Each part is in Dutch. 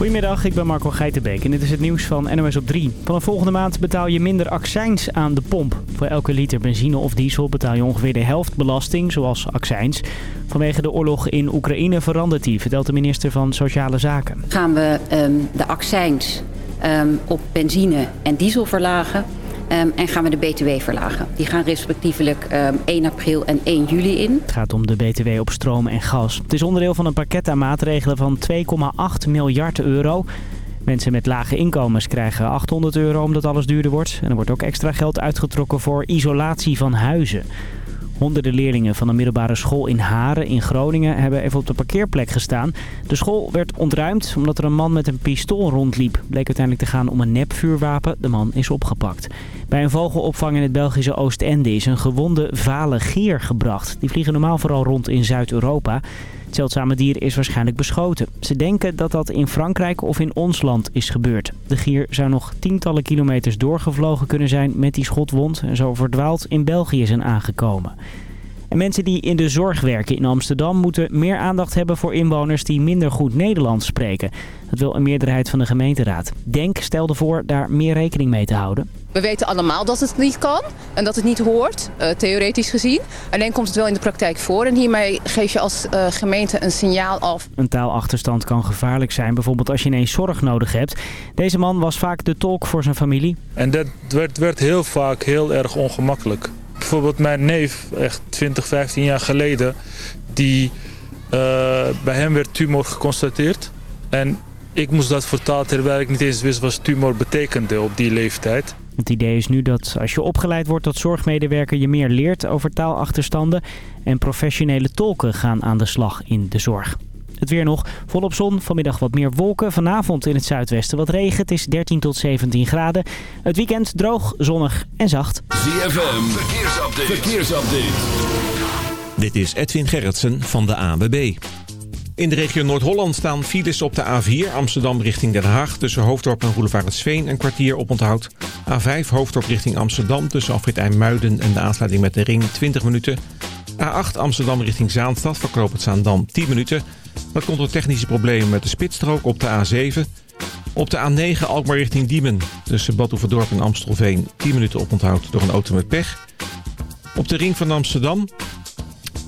Goedemiddag, ik ben Marco Geitenbeek en dit is het nieuws van NOS op 3. Vanaf volgende maand betaal je minder accijns aan de pomp. Voor elke liter benzine of diesel betaal je ongeveer de helft belasting, zoals accijns. Vanwege de oorlog in Oekraïne verandert die, vertelt de minister van Sociale Zaken. Gaan we um, de accijns um, op benzine en diesel verlagen... Um, en gaan we de BTW verlagen. Die gaan respectievelijk um, 1 april en 1 juli in. Het gaat om de BTW op stroom en gas. Het is onderdeel van een pakket aan maatregelen van 2,8 miljard euro. Mensen met lage inkomens krijgen 800 euro omdat alles duurder wordt. En er wordt ook extra geld uitgetrokken voor isolatie van huizen. Honderden leerlingen van een middelbare school in Haren in Groningen hebben even op de parkeerplek gestaan. De school werd ontruimd omdat er een man met een pistool rondliep. Bleek uiteindelijk te gaan om een nepvuurwapen. De man is opgepakt. Bij een vogelopvang in het Belgische Oostende is een gewonde vale gier gebracht. Die vliegen normaal vooral rond in Zuid-Europa. Het zeldzame dier is waarschijnlijk beschoten. Ze denken dat dat in Frankrijk of in ons land is gebeurd. De gier zou nog tientallen kilometers doorgevlogen kunnen zijn met die schotwond... en zo verdwaald in België zijn aangekomen. En mensen die in de zorg werken in Amsterdam moeten meer aandacht hebben voor inwoners die minder goed Nederlands spreken. Dat wil een meerderheid van de gemeenteraad. Denk stelde voor daar meer rekening mee te houden. We weten allemaal dat het niet kan en dat het niet hoort, uh, theoretisch gezien. Alleen komt het wel in de praktijk voor en hiermee geef je als uh, gemeente een signaal af. Een taalachterstand kan gevaarlijk zijn, bijvoorbeeld als je ineens zorg nodig hebt. Deze man was vaak de tolk voor zijn familie. En dat werd, werd heel vaak heel erg ongemakkelijk. Bijvoorbeeld mijn neef, echt 20, 15 jaar geleden, die, uh, bij hem werd tumor geconstateerd. En ik moest dat vertalen terwijl ik niet eens wist wat tumor betekende op die leeftijd. Het idee is nu dat als je opgeleid wordt tot zorgmedewerker je meer leert over taalachterstanden en professionele tolken gaan aan de slag in de zorg. Het weer nog. Volop zon. Vanmiddag wat meer wolken. Vanavond in het zuidwesten wat regen. Het is 13 tot 17 graden. Het weekend droog, zonnig en zacht. ZFM. Verkeersupdate. Verkeersupdate. Dit is Edwin Gerritsen van de ABB. In de regio Noord-Holland staan files op de A4 Amsterdam richting Den Haag... tussen Hoofddorp en Roelevaretsveen een kwartier op onthoud. A5 Hoofddorp richting Amsterdam tussen Afrit IJmuiden en de aansluiting met de ring 20 minuten. A8 Amsterdam richting Zaanstad verkoopt het Zaandam 10 minuten. Dat komt door technische problemen met de spitsstrook op de A7. Op de A9 Alkmaar richting Diemen tussen Bad en Amstelveen 10 minuten op onthoud door een auto met pech. Op de ring van Amsterdam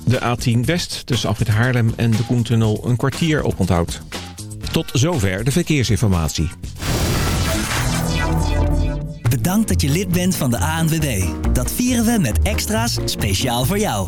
de A10 West tussen Afrit Haarlem en de Koentunnel een kwartier op onthoud. Tot zover de verkeersinformatie. Bedankt dat je lid bent van de ANWB. Dat vieren we met extra's speciaal voor jou.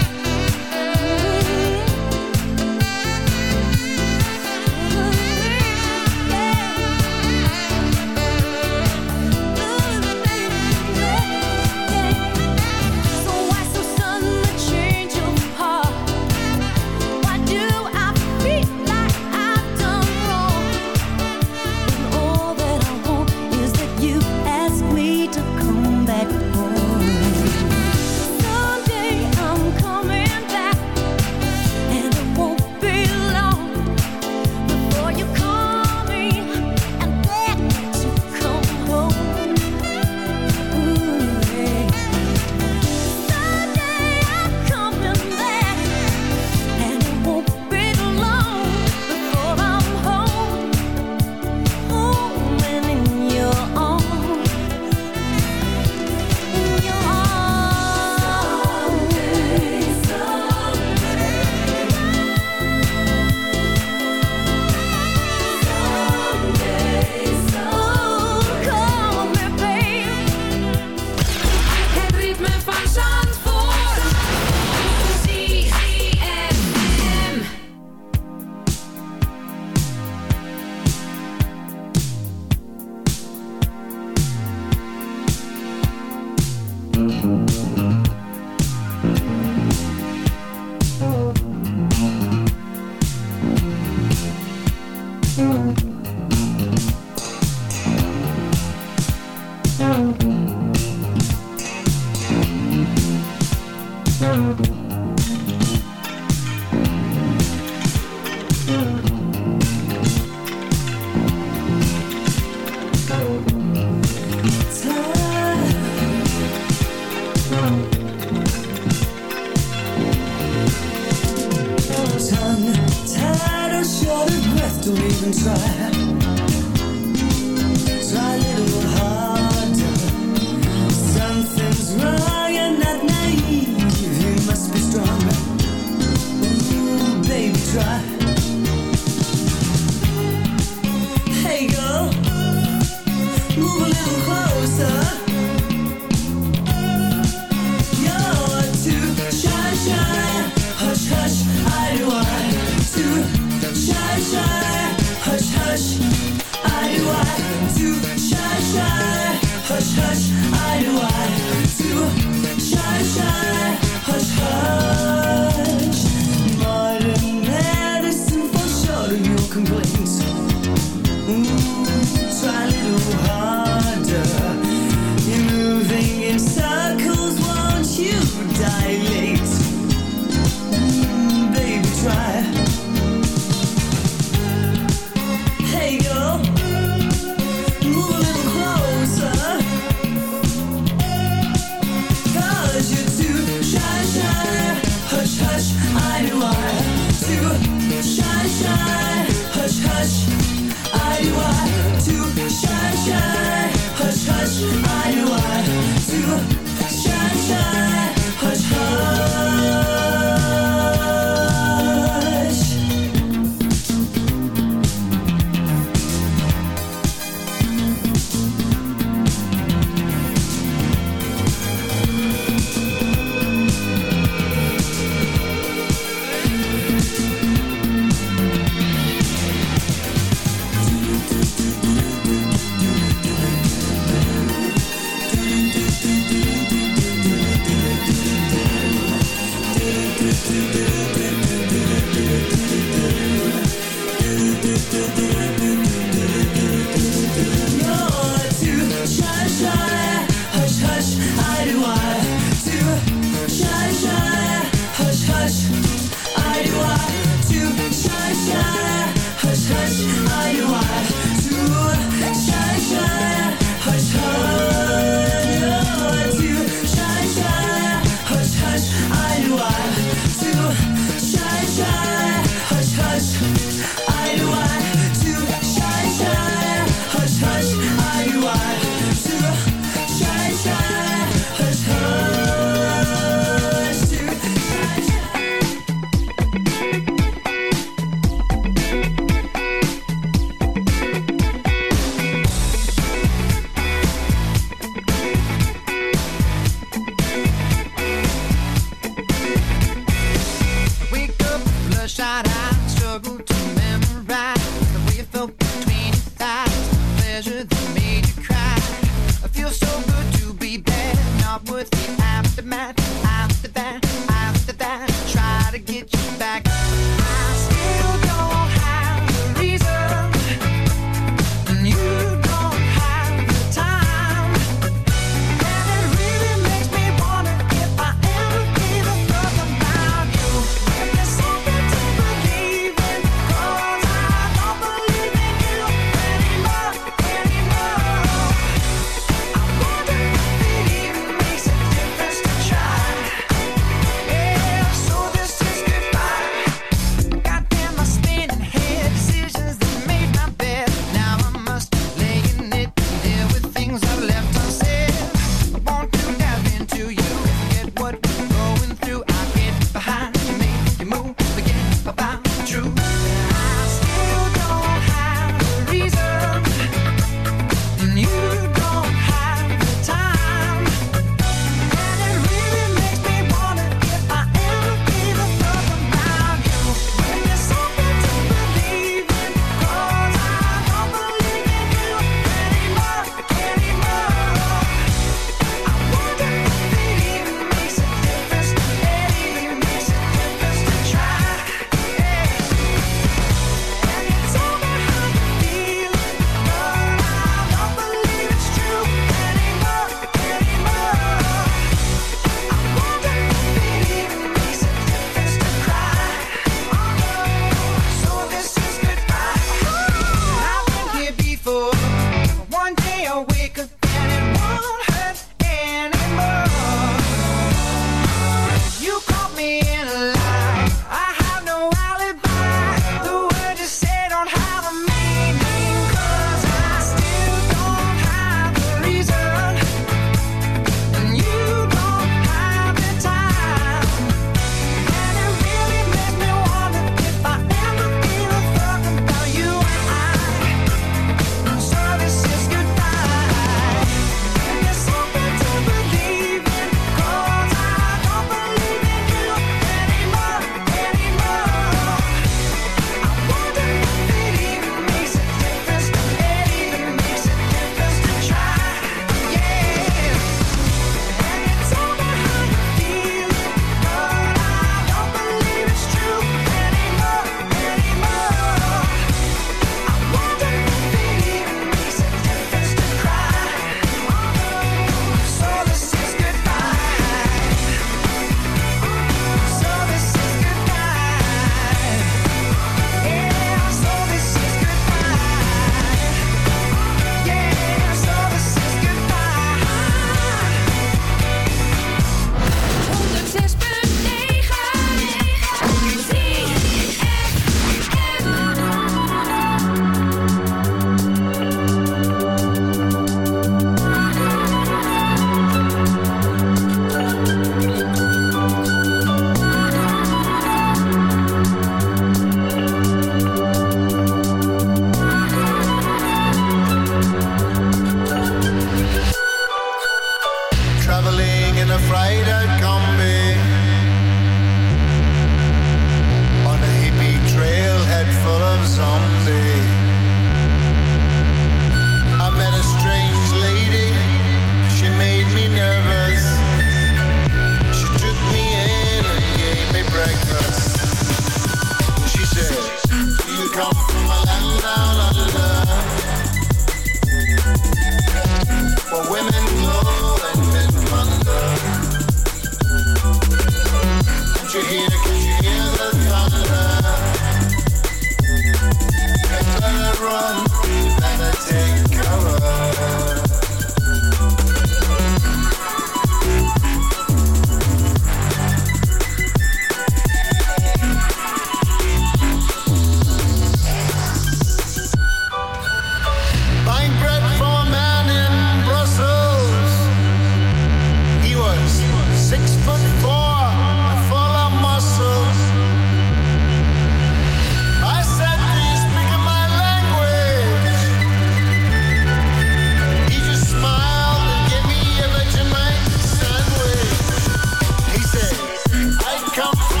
come.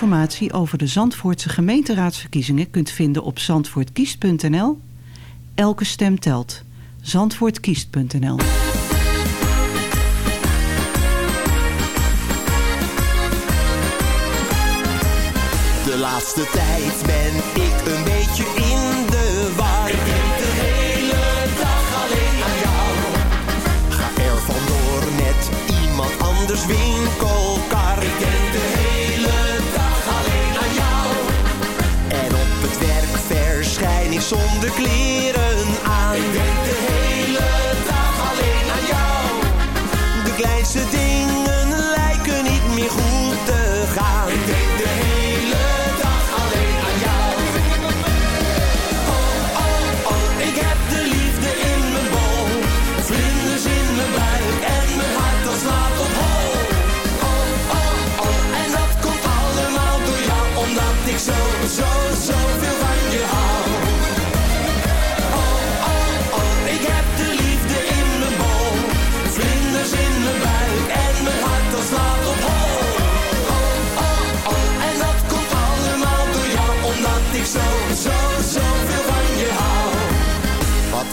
informatie over de Zandvoortse gemeenteraadsverkiezingen kunt vinden op zandvoortkiest.nl. Elke stem telt. Zandvoortkiest.nl De laatste tijd ben klieren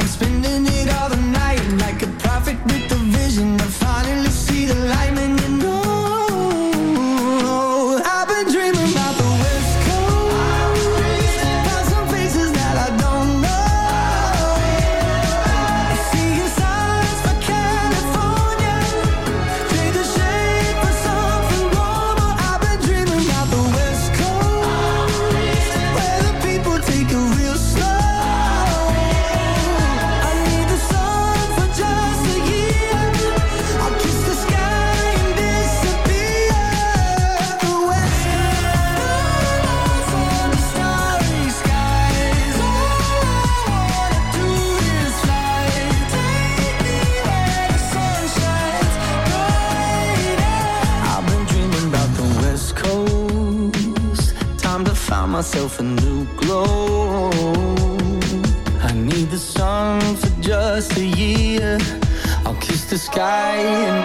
I'm spinning myself a new glow. I need the sun for just a year. I'll kiss the sky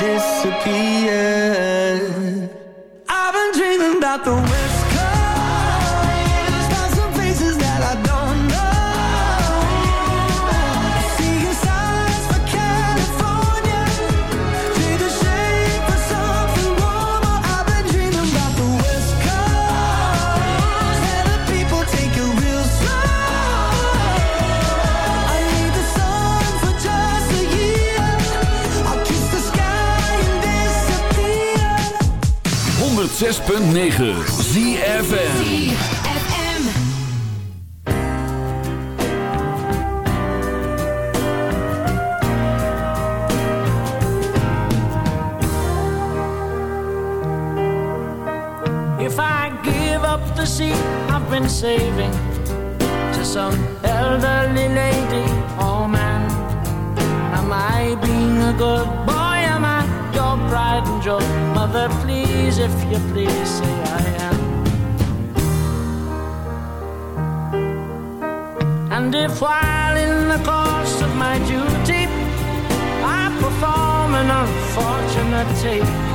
fantasy I've been saving to some elderly lady or oh man. Am I being a good boy? Am I your pride and joy? Mother, please, if you please, say I am. And if while in the course of my duty I perform an unfortunate tape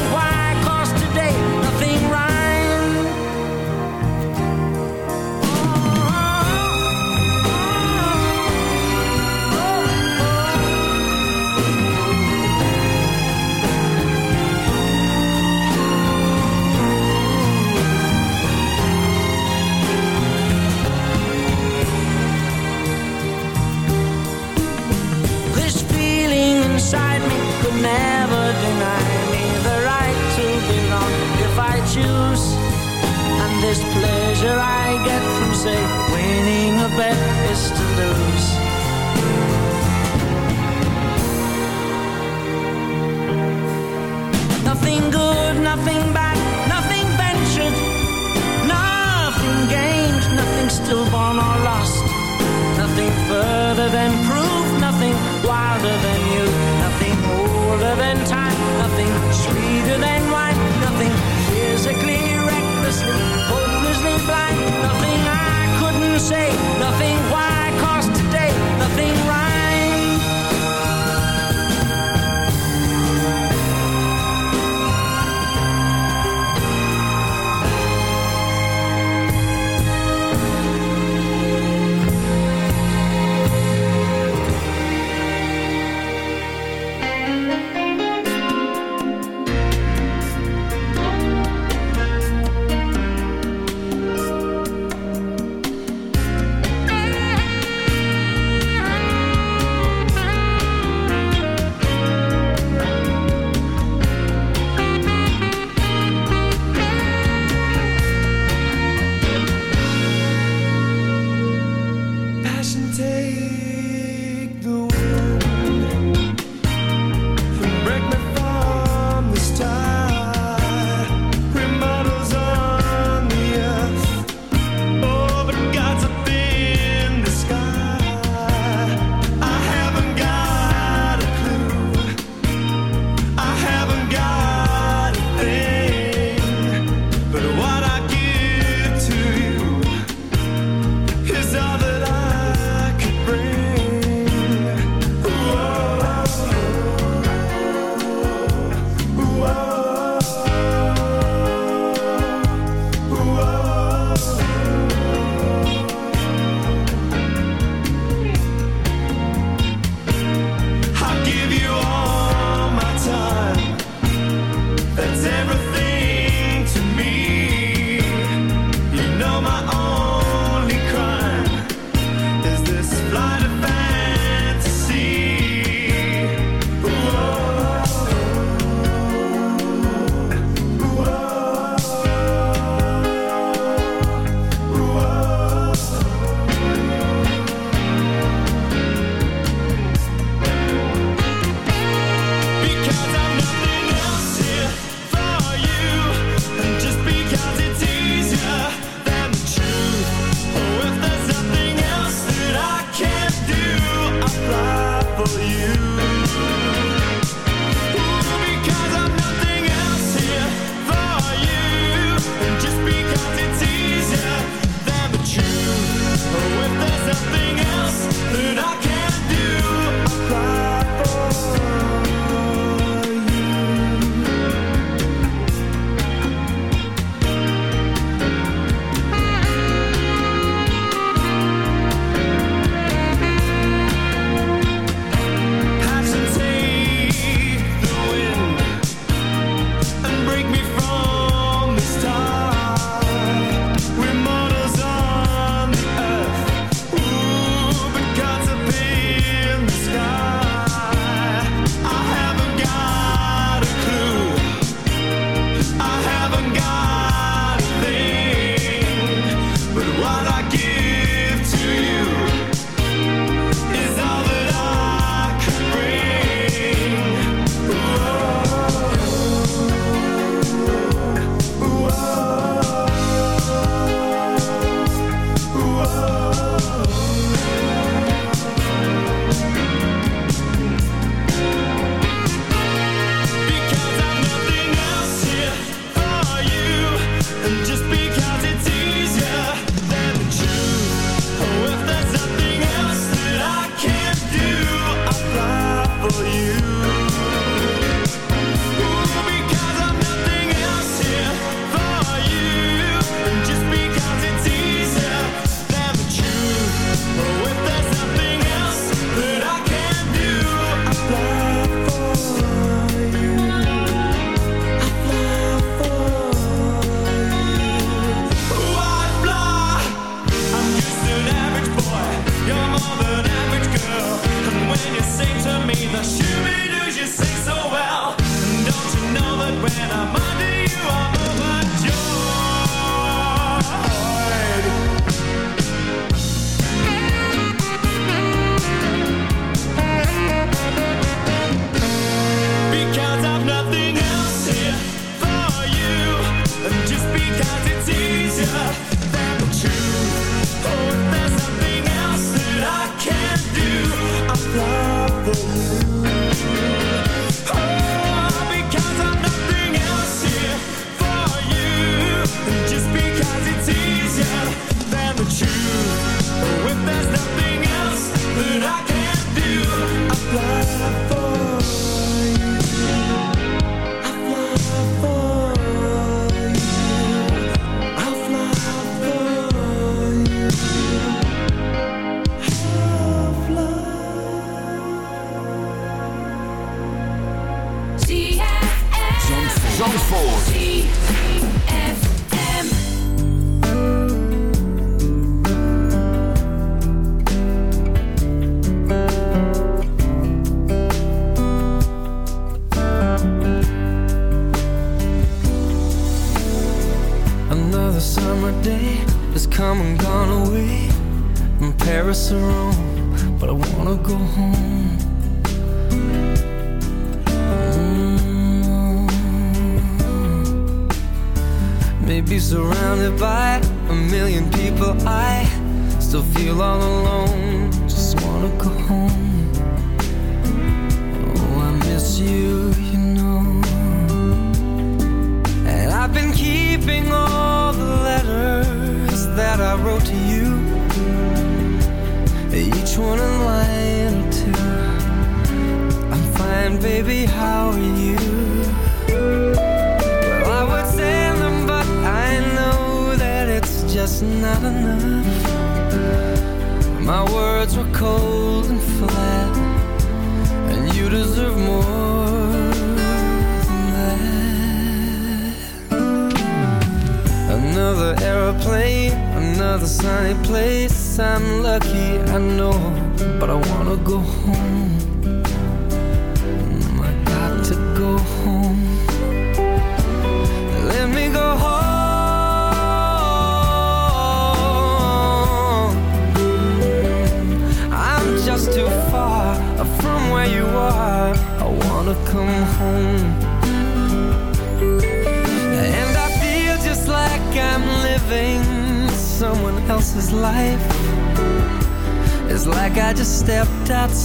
go home.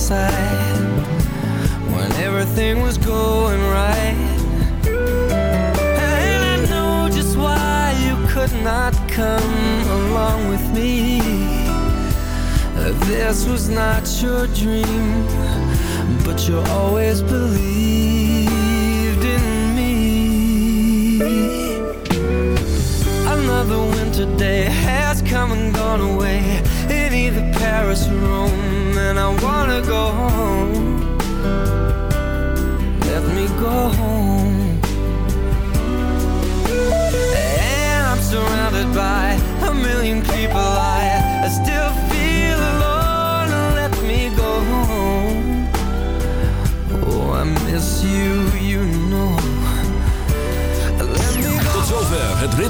side when everything was going right. And I know just why you could not come along with me. This was not your dream, but you always believed.